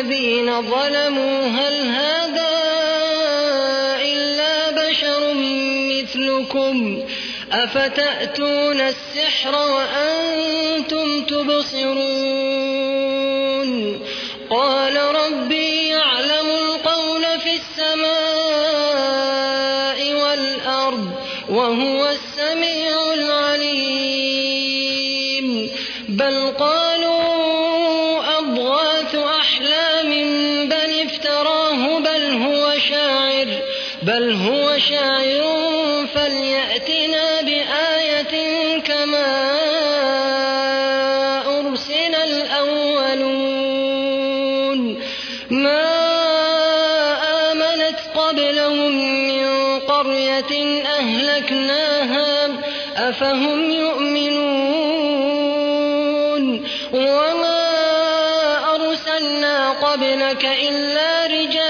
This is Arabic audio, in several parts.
الذين ظلموا هل هذا إلا بشر مثلكم أفتأتون السحر وأنتم تبصرون قال ربي وما أرسلنا قبلك إلا رجالا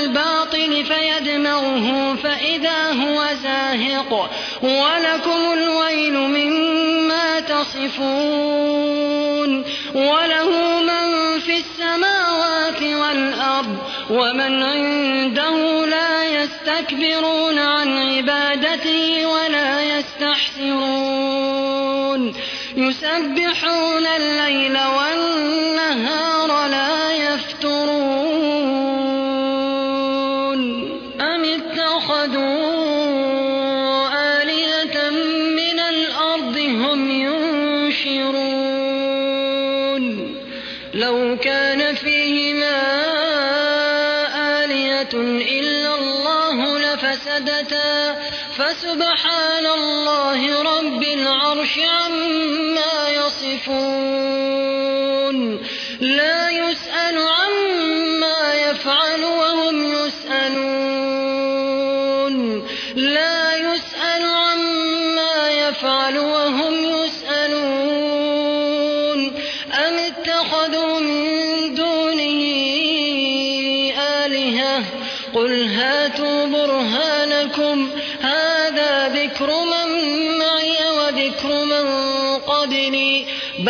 الباطل فيدمغه فإذا هو زاهق ولكم الويل مما تصفون. وله من في السماوات والأرض ومن عنده لا يستكبرون عن عبادته ولا يستحسرون. يسبحون الليل والنهار لا يفترون. الله لفسدتا فسبحان الله رب العرش عما يصفون. لا يسأل عما يفعل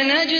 نجزي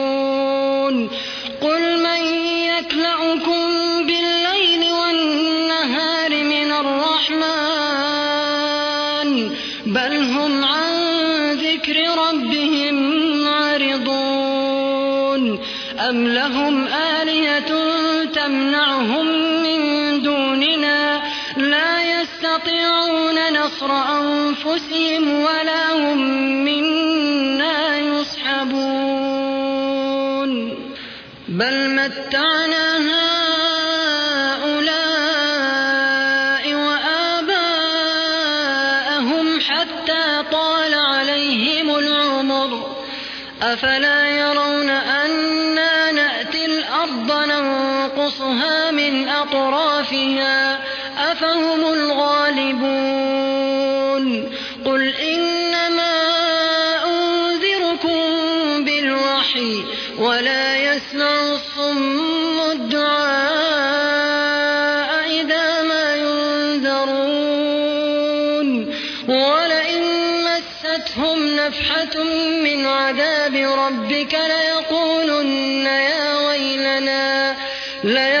لا يستطيعون نصر أنفسهم ولا هم منا يصحبون. بل متعنا هؤلاء ولئن مستهم نفحة من عذاب ربك ليقولن يا ويلنا ليقولن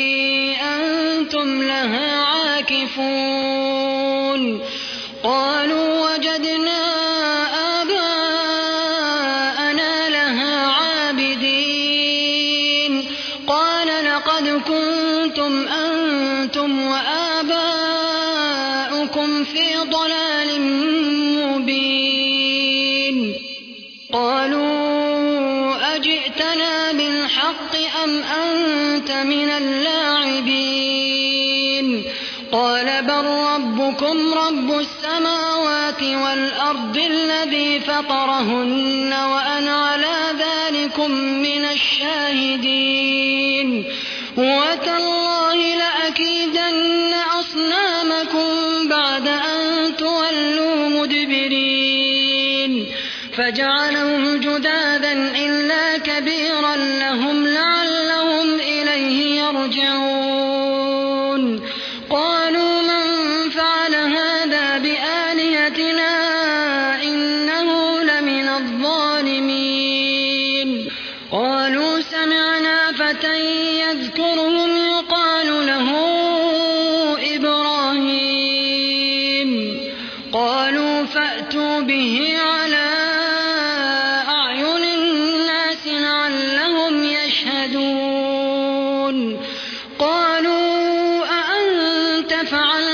أنتم لها عاكفون. قالوا وجدنا فطرهن وأنا على ذلكم من الشاهدين. وتالله لأكيدن أصنامكم بعد أن تولوا مدبرين. فجعلهم جدادا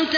فعلت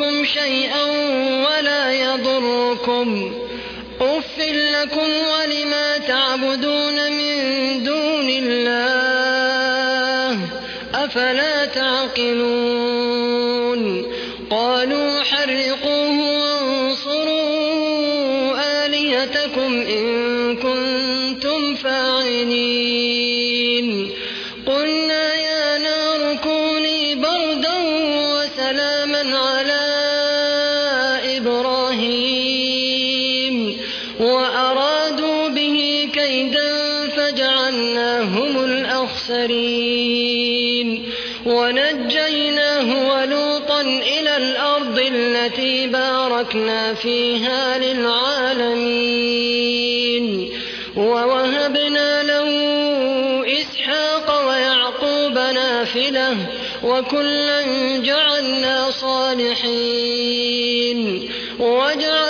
ينفعكم شيئا ولا يضركم. أف لكم ولما تعبدون من دون الله أفلا تعقلون باركنا فيها للعالمين ووهبنا له إسحاق ويعقوب نافلة وكلا جعلنا صالحين وجعلناهم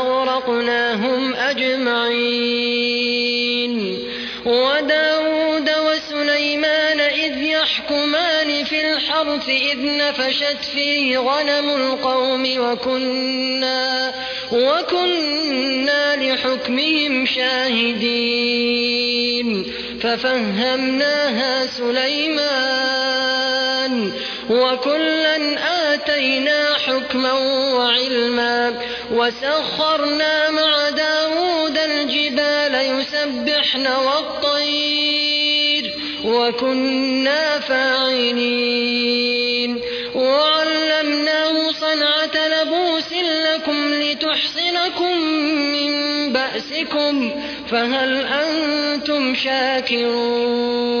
فأغرقناهم أجمعين وداود وسليمان إذ يحكمان في الحرث إذ نفشت فيه غنم القوم وكنا, وكنا لحكمهم شاهدين ففهمناها سليمان وكلا آتينا حكما وعلما وسخرنا مع داود الجبال يسبحن والطير وكنا فاعلين وعلمناه صنعة لبوس لكم لتحصنكم من بأسكم فهل أنتم شاكرون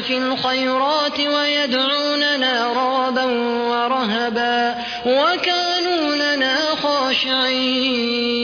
في الخيرات ويدعوننا رغبا ورهبا وكانوا لنا خاشعين.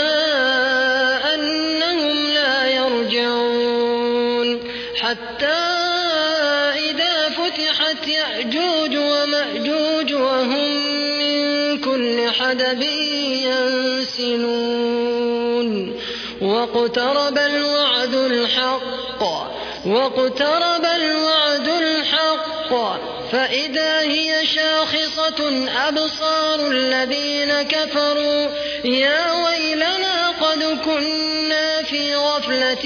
حدب ينسلون. واقترب الوعد الحق واقترب الوعد الحق. فإذا هي شاخصة أبصار الذين كفروا يا ويلنا قد كنا في غفلة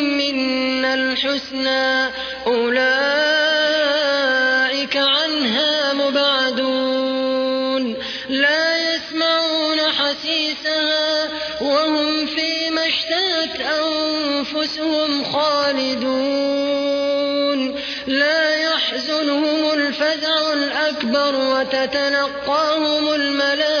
الحسنى أولئك عنها مبعدون. لا يسمعون حسيسها وهم فيما اشتهت أنفسهم خالدون. لا يحزنهم الفزع الأكبر وتتلقاهم الملائكة.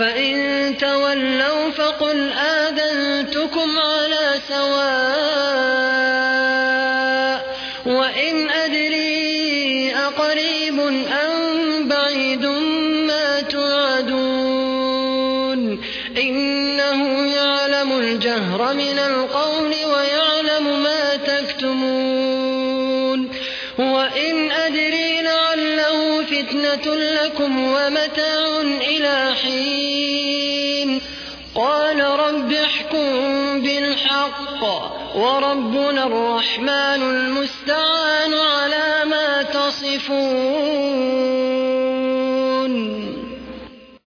فإن تولوا فقل آذنتكم على سواء الرحمن المستعان